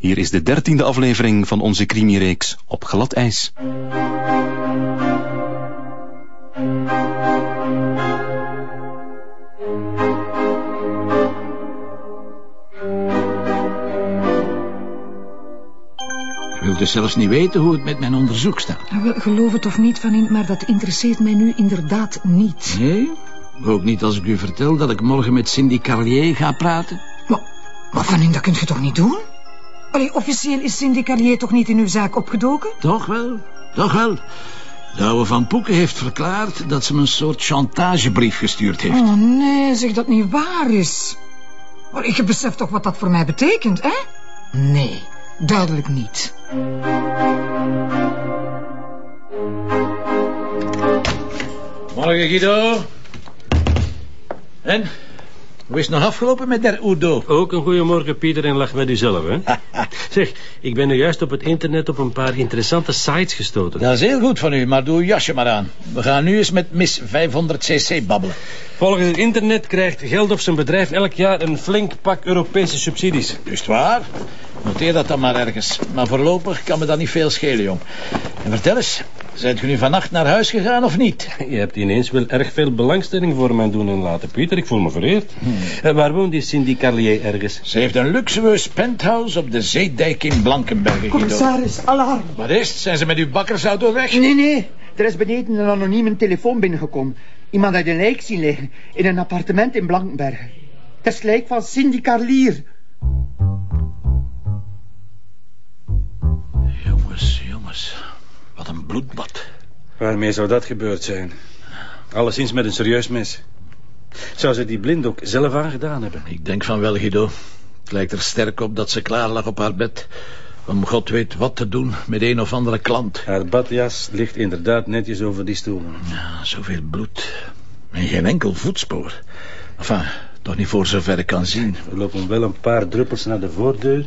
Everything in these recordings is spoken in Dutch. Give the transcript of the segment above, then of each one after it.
Hier is de dertiende aflevering van onze crimireeks Op glad ijs. Wilt dus zelfs niet weten hoe het met mijn onderzoek staat. Wel, geloof het of niet, Van In, maar dat interesseert mij nu inderdaad niet. Nee? Ook niet als ik u vertel dat ik morgen met Cindy Carlier ga praten? Maar, maar Van In, dat kunt je toch niet doen? Allee, officieel is Cindy Carlier toch niet in uw zaak opgedoken? Toch wel, toch wel. De oude Van Poeken heeft verklaard dat ze me een soort chantagebrief gestuurd heeft. Oh nee, zeg dat niet waar is. Maar je beseft toch wat dat voor mij betekent, hè? Nee, duidelijk niet. Morgen, Guido. En? Hoe is het nog afgelopen met der Udo? Ook een goeiemorgen, Pieter, en lach met u zelf, hè? zeg, ik ben nu juist op het internet op een paar interessante sites gestoten. Dat is heel goed van u, maar doe uw jasje maar aan. We gaan nu eens met Miss 500cc babbelen. Volgens het internet krijgt Geld of zijn bedrijf elk jaar een flink pak Europese subsidies. Is het waar? Noteer dat dan maar ergens. Maar voorlopig kan me dat niet veel schelen, jong. En vertel eens, Zijt u nu vannacht naar huis gegaan of niet? Je hebt ineens wel erg veel belangstelling voor mijn doen en laten, Pieter. Ik voel me vereerd. Hmm. waar woont die Cindy Carlier ergens? Ze heeft een luxueus penthouse op de zeedijk in Blankenberge. Commissaris, alarm. Wat is het? Zijn ze met uw bakkersauto weg? Nee, nee. Er is beneden een anonieme telefoon binnengekomen. Iemand had een lijk zien liggen in een appartement in Blankenberge. Het is het lijk van Cindy Carlier. Bloedbad. Waarmee zou dat gebeurd zijn? Alleszins met een serieus mes. Zou ze die blinddoek zelf aangedaan hebben? Ik denk van wel, Guido. Het lijkt er sterk op dat ze klaar lag op haar bed... om god weet wat te doen met een of andere klant. Haar badjas ligt inderdaad netjes over die stoelen. Ja, zoveel bloed. En geen enkel voetspoor. Enfin, toch niet voor zover ik kan zien. Er lopen wel een paar druppels naar de voordeur.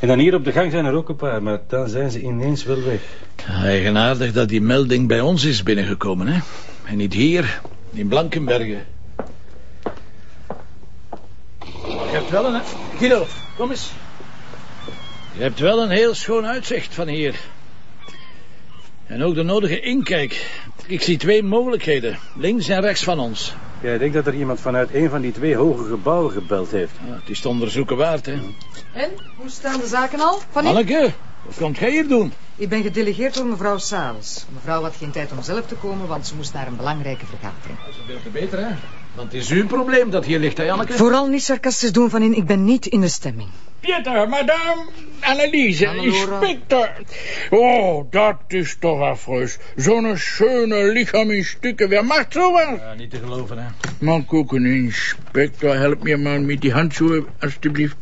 En dan hier op de gang zijn er ook een paar, maar dan zijn ze ineens wel weg. Eigenaardig dat die melding bij ons is binnengekomen, hè? En niet hier, in Blankenbergen. Je hebt wel een... Guido, kom eens. Je hebt wel een heel schoon uitzicht van hier. En ook de nodige inkijk. Ik zie twee mogelijkheden, links en rechts van ons. Ja, ik denk dat er iemand vanuit een van die twee hoge gebouwen gebeld heeft. Ja, het is te onderzoeken waard, hè. En, hoe staan de zaken al? Van Anneke, wat komt jij hier doen? Ik ben gedelegeerd door mevrouw Sales. Mevrouw had geen tijd om zelf te komen, want ze moest naar een belangrijke vergadering. Dat is veel te beter, hè? Want het is uw probleem dat hier ligt, hè, Anneke? Vooral niet sarcastisch doen van in, ik ben niet in de stemming. Pieter, madame, Anneliese, inspector. Oh, dat is toch afreus. Zo'n schöne lichaam in stukken. Wer macht sowas? Ja, niet te geloven, hè. Man gucken, inspector, help me maar met die handschoenen, alstublieft.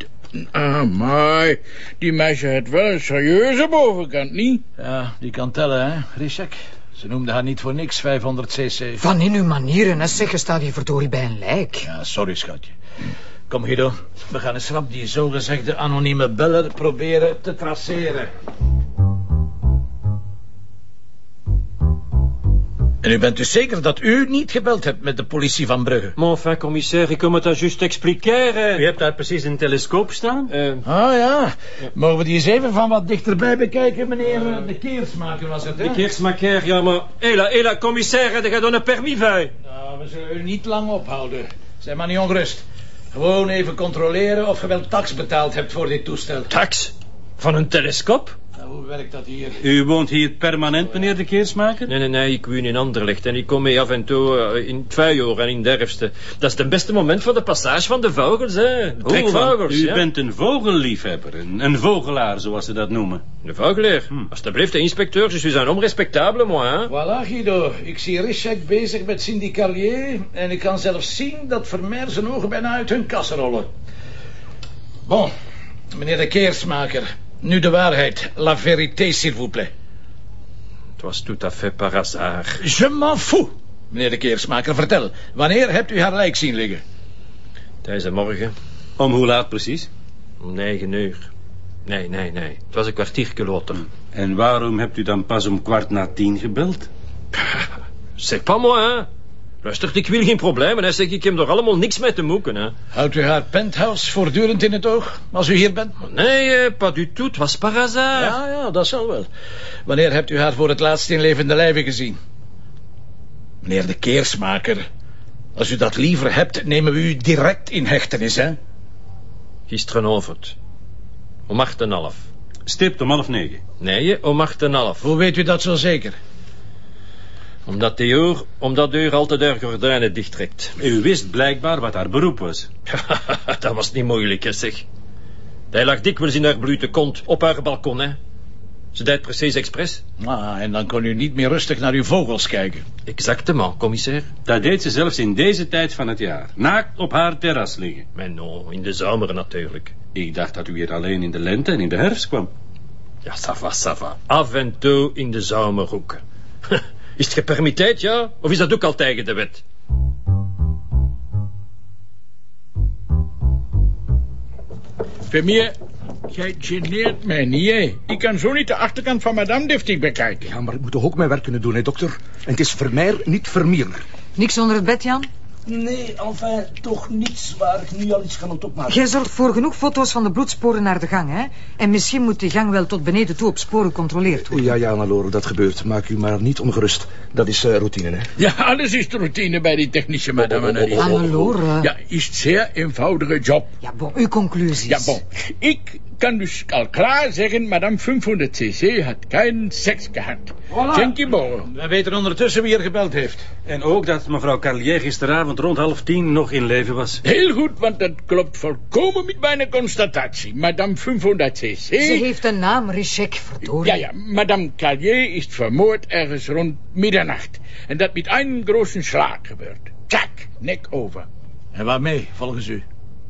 Ah, maar die meisje heeft wel een serieuze bovenkant, niet? Ja, die kan tellen, hè, Richek. Ze noemde haar niet voor niks 500cc. Van in uw manieren, hè, zeg, je staat hier verdorie bij een lijk. Ja, sorry, schatje. Kom, Guido. We gaan eens rap die zogezegde anonieme beller proberen te traceren. En u bent dus zeker dat u niet gebeld hebt met de politie van Brugge? Maar enfin, commissaire, ik kom het dan juist expliceren. U hebt daar precies een telescoop staan? Uh... Ah ja. Mogen we die eens even van wat dichterbij bekijken, meneer de Keersmaker was het, hè? De Keersmaker, ja, maar... Hela, hela, commissaire, er gaat dan een permis bij. Nou, we zullen u niet lang ophouden. Zeg maar niet ongerust. Gewoon even controleren of je wel tax betaald hebt voor dit toestel. Tax? Van een telescoop? Nou, hoe werkt dat hier? U woont hier permanent, meneer de Keersmaker? Nee, nee, nee, ik woon in Anderlecht en ik kom mee af en toe uh, in het vuurjaar en in de herfst. Dat is het beste moment voor de passage van de vogels, hè. Trekvogels, U ja. bent een vogelliefhebber, een, een, vogelaar, zoals ze dat noemen. Een vogelaar? Hm. Alsjeblieft, de inspecteur, je homme respectable, moi, hè. Voilà, Guido. Ik zie Richek bezig met Cindy Carlier en ik kan zelfs zien dat Vermeer zijn ogen bijna uit hun kassen rollen. Bon, meneer de Keersmaker... Nu de waarheid. La vérité, s'il vous plaît. Het was tout à fait par hasard. Je m'en fous. Meneer de Keersmaker, vertel. Wanneer hebt u haar lijk zien liggen? Deze morgen. Om hoe laat precies? Om negen uur. Nee, nee, nee. Het was een kwartiertje later. En waarom hebt u dan pas om kwart na tien gebeld? Zeg pas moi, hè. Luister, ik wil geen problemen, hè. Zeg, ik heb er allemaal niks mee te moeken, hè. Houdt u haar penthouse voortdurend in het oog als u hier bent? Nee, eh, pas du tout, het was par hasard. Ja, ja, dat zal wel. Wanneer hebt u haar voor het laatst in levende lijven gezien? Meneer de Keersmaker, als u dat liever hebt, nemen we u direct in hechtenis, hè? Gisteravond. Om acht en half. Stipt om half negen. Nee, om acht en half. Hoe weet u dat zo zeker? Omdat de uur, omdat de uur altijd de gordijnen dichttrekt. U wist blijkbaar wat haar beroep was. dat was niet moeilijk, hè, zeg. Hij lag dikwijls in haar blute kont op haar balkon, hè. Ze deed precies expres. Ah, en dan kon u niet meer rustig naar uw vogels kijken. Exactement, commissaire. Dat deed ze zelfs in deze tijd van het jaar. Naakt op haar terras liggen. Maar non, in de zomer natuurlijk. Ik dacht dat u hier alleen in de lente en in de herfst kwam. Ja, ça va, ça va. Af en toe in de zomerhoeken. Is het gepermitteerd, ja? Of is dat ook al tegen de wet? Vermeer, jij geneert mij niet, hè. Ik kan zo niet de achterkant van madame deftig bekijken. Ja, maar ik moet toch ook mijn werk kunnen doen, hè, dokter? En het is Vermeer, niet Vermeer. Niks onder het bed, Jan? Nee, enfin, toch niets waar ik nu al iets kan opmaken. Jij zorgt voor genoeg foto's van de bloedsporen naar de gang, hè? En misschien moet die gang wel tot beneden toe op sporen gecontroleerd worden. Ja, ja, Annalore, dat gebeurt. Maak u maar niet ongerust. Dat is uh, routine, hè? Ja, alles is de routine bij die technische madame Annelies. Hannelore. Ja, is een zeer eenvoudige job. Ja, bon, uw conclusies. Ja, bon. Ik kan dus al klaar zeggen, madame 500cc had geen seks gehad. Thank boren. We weten ondertussen wie er gebeld heeft. En ook dat mevrouw Carlier gisteravond rond half tien nog in leven was. Heel goed, want dat klopt volkomen met mijn constatatie. Madame 500cc... Ze heeft een naam, Richek, verdorie. Ja, ja, madame Carlier is vermoord ergens rond middernacht. En dat met een grote slag gebeurt. Tjak, nek over. En waarmee, volgens u?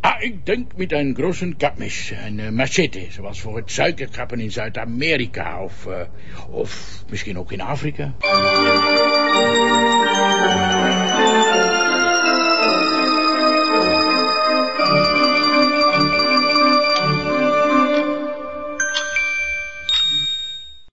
Ah, ik denk met een grote kapmes, een uh, machete, zoals voor het suikerkappen in Zuid-Amerika of, uh, of misschien ook in Afrika.